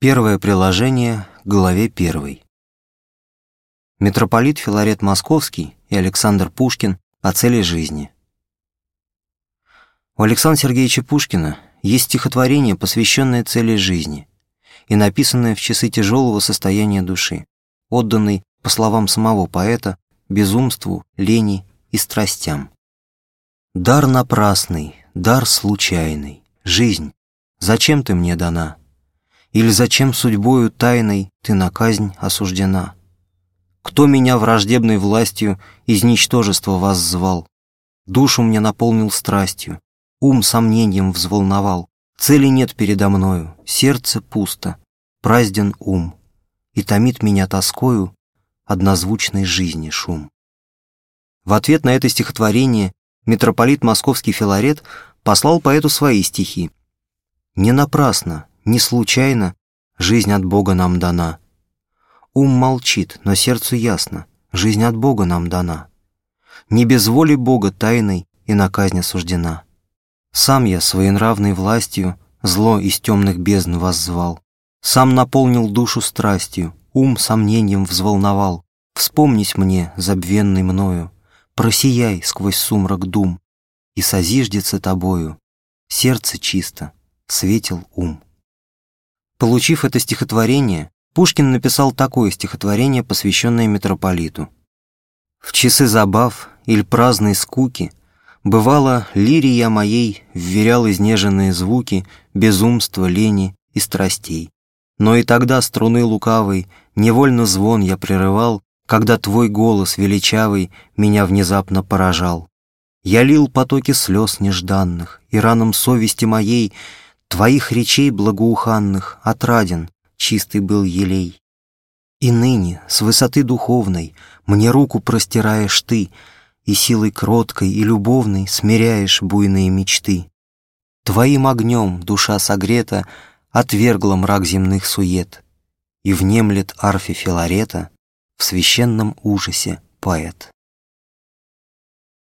Первое приложение к главе первой. Митрополит Филарет Московский и Александр Пушкин о цели жизни. У Александра Сергеевича Пушкина есть стихотворение, посвященное цели жизни и написанное в часы тяжелого состояния души, отданный, по словам самого поэта, безумству, лени и страстям. «Дар напрасный, дар случайный, жизнь, зачем ты мне дана?» Или зачем судьбою тайной ты на казнь осуждена? Кто меня враждебной властью из ничтожества вас звал? Душу мне наполнил страстью, ум сомнением взволновал. Цели нет передо мною, сердце пусто, празден ум, и томит меня тоскою однозвучной жизни шум. В ответ на это стихотворение митрополит Московский Филарет послал поэту свои стихи. Не напрасно не случайно жизнь от Бога нам дана. Ум молчит, но сердцу ясно, жизнь от Бога нам дана. Не без воли Бога тайной и на казнь осуждена. Сам я своенравной властью зло из темных бездн воззвал. Сам наполнил душу страстью, ум сомнением взволновал. Вспомнись мне, забвенный мною, просияй сквозь сумрак дум, и созиждется тобою сердце чисто, светил ум. Получив это стихотворение, Пушкин написал такое стихотворение, посвященное митрополиту. «В часы забав или праздной скуки Бывало, лирия моей вверял изнеженные звуки Безумства, лени и страстей. Но и тогда струны лукавой Невольно звон я прерывал, Когда твой голос величавый Меня внезапно поражал. Я лил потоки слез нежданных, И ранам совести моей — Твоих речей благоуханных Отраден чистый был елей. И ныне, с высоты духовной, Мне руку простираешь ты, И силой кроткой и любовной Смиряешь буйные мечты. Твоим огнем душа согрета Отвергла мрак земных сует, И внемлет арфе Филарета В священном ужасе поэт.